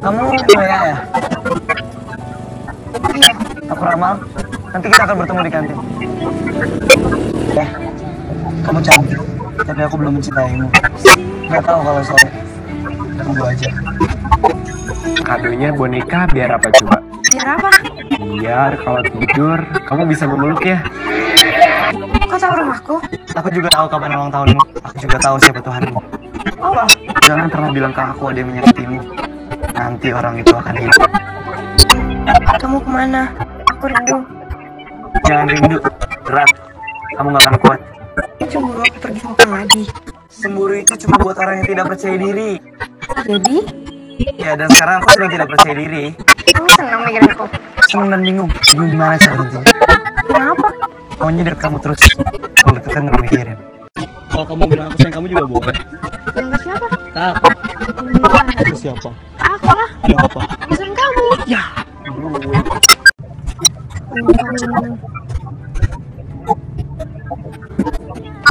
Kamu Maya ya? Iya. Aku Ramal. Nanti kita akan bertemu di kantin. Ya, kamu cantik, tapi aku belum mencintaimu. Gak tahu kalau saya tunggu aja. Kadonya boneka biar apa coba? Biar apa? Biar kalau tidur kamu bisa memeluk ya. Kau tahu rumahku? Aku juga tahu kapan ulang tahunmu. Aku juga tahu siapa Tuhanmu. Allah. Jangan pernah bilang ke aku ada yang menyakitimu. Nanti orang itu akan hilang. Kamu ke mana? Aku rindu. Jangan rindu, berat. Kamu gak akan kuat. Cemburu aku pergi sama Kang Adi. Cemburu itu cuma buat orang yang tidak percaya diri. Jadi, Ya, dan sekarang aku sedang tidak percaya diri. kamu senang mikirin aku. Senang dan bingung. Bingung gimana cara berhentinya. Kenapa? Maunya dari kamu terus. Kalau itu kan gak mikirin. Kalau kamu bilang aku sayang kamu juga boleh. Yang ke siapa? Bukan. Itu siapa? Ya apa? Kamu. Ya. Hmm,